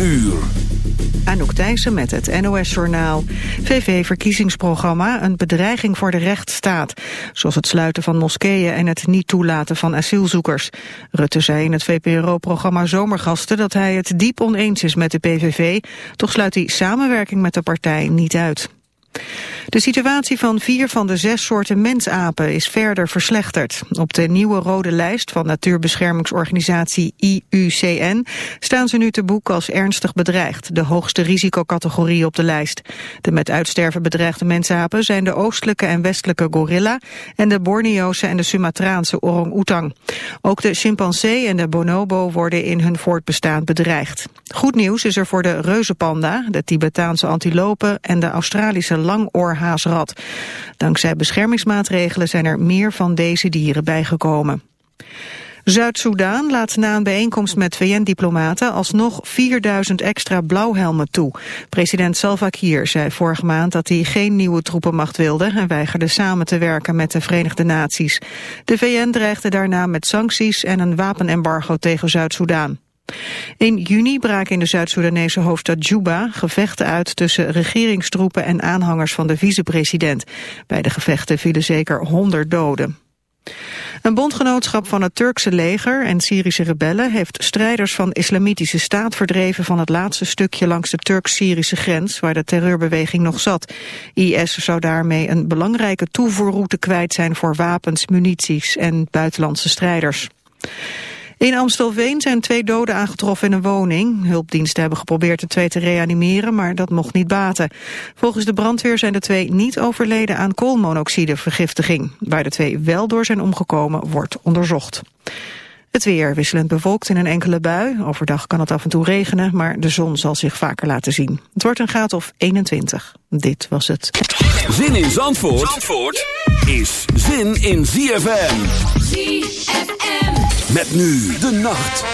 uur. Anouk Thijssen met het NOS-journaal. VV-verkiezingsprogramma een bedreiging voor de rechtsstaat. Zoals het sluiten van moskeeën en het niet toelaten van asielzoekers. Rutte zei in het VPRO-programma Zomergasten dat hij het diep oneens is met de PVV. Toch sluit hij samenwerking met de partij niet uit. De situatie van vier van de zes soorten mensapen is verder verslechterd. Op de nieuwe rode lijst van natuurbeschermingsorganisatie IUCN staan ze nu te boek als ernstig bedreigd, de hoogste risicocategorie op de lijst. De met uitsterven bedreigde mensapen zijn de oostelijke en westelijke gorilla en de Borneose en de Sumatraanse orang-oetang. Ook de chimpansee en de bonobo worden in hun voortbestaan bedreigd. Goed nieuws is er voor de reuzenpanda, de Tibetaanse antilopen en de Australische langoorhaasrat. Dankzij beschermingsmaatregelen zijn er meer van deze dieren bijgekomen. Zuid-Soedan laat na een bijeenkomst met VN-diplomaten alsnog 4000 extra blauwhelmen toe. President Salva Kiir zei vorige maand dat hij geen nieuwe troepenmacht wilde en weigerde samen te werken met de Verenigde Naties. De VN dreigde daarna met sancties en een wapenembargo tegen Zuid-Soedan. In juni braken in de Zuid-Soedanese hoofdstad Juba gevechten uit tussen regeringstroepen en aanhangers van de vicepresident. Bij de gevechten vielen zeker 100 doden. Een bondgenootschap van het Turkse leger en Syrische rebellen heeft strijders van islamitische staat verdreven van het laatste stukje langs de Turk-Syrische grens waar de terreurbeweging nog zat. IS zou daarmee een belangrijke toevoerroute kwijt zijn voor wapens, munities en buitenlandse strijders. In Amstelveen zijn twee doden aangetroffen in een woning. Hulpdiensten hebben geprobeerd de twee te reanimeren, maar dat mocht niet baten. Volgens de brandweer zijn de twee niet overleden aan koolmonoxidevergiftiging. Waar de twee wel door zijn omgekomen, wordt onderzocht. Het weer wisselend bewolkt in een enkele bui. Overdag kan het af en toe regenen, maar de zon zal zich vaker laten zien. Het wordt een graad of 21. Dit was het. Zin in Zandvoort, Zandvoort is zin in ZFM. ZFM. Met nu de nacht.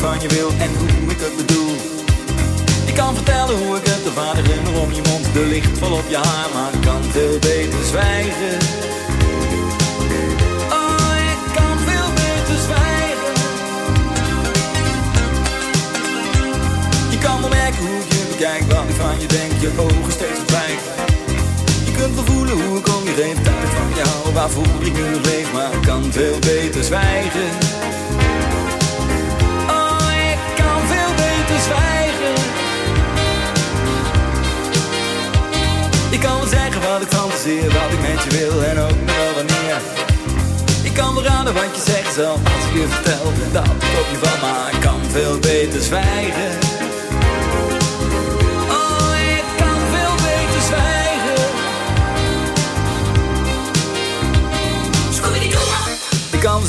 Van je wil en hoe ik het bedoel. Je kan vertellen hoe ik het, de vader om je mond, de licht vol op je haar, maar ik kan veel beter zwijgen. Oh, ik kan veel beter zwijgen. Je kan wel merken hoe je bekijk, wat ik van je denk, je ogen steeds verdwijgen. Je kunt wel voelen hoe ik om je heen, tijd van jou, waarvoor ik nu leef, maar ik kan veel beter zwijgen. Ik kan wel zeggen wat ik fantaseer, wat ik met je wil en ook nog wel wanneer. Ik kan wel raden wat je zegt zelf als ik je vertel dat ik op je van, maar ik kan veel beter zwijgen.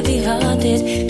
heavy hearted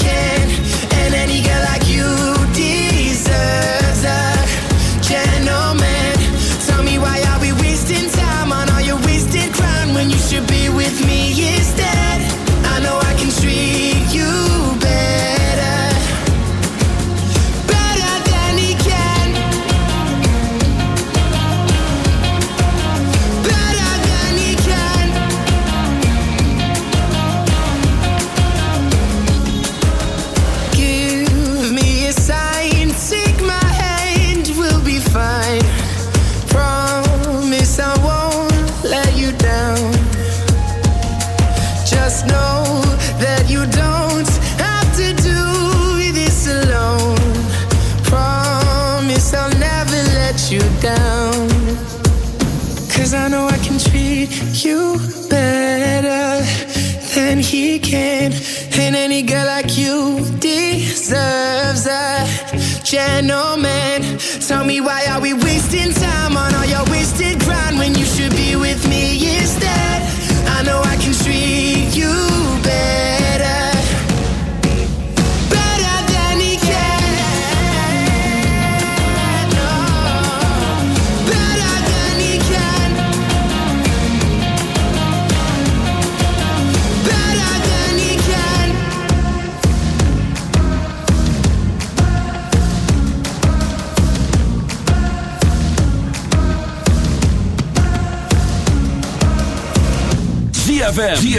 girl like you deserves a gentleman. Tell me why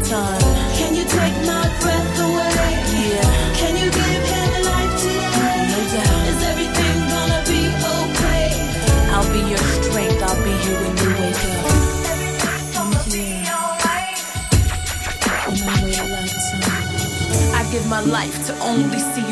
A. Can you take my breath away? Yeah. Can you give him life today? No doubt. Is everything gonna be okay? I'll be your strength. I'll be here when you wake up. Everything's gonna be alright. On my way to. I give my life to only see you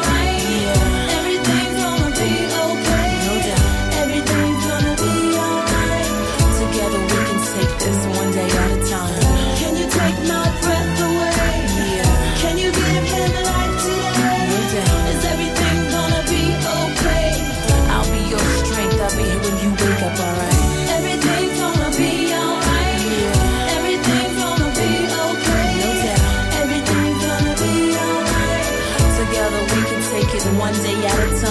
One day at a time.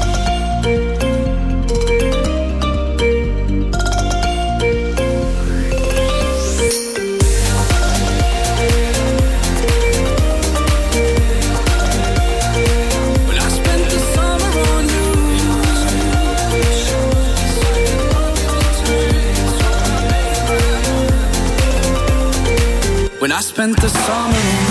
I spent the summer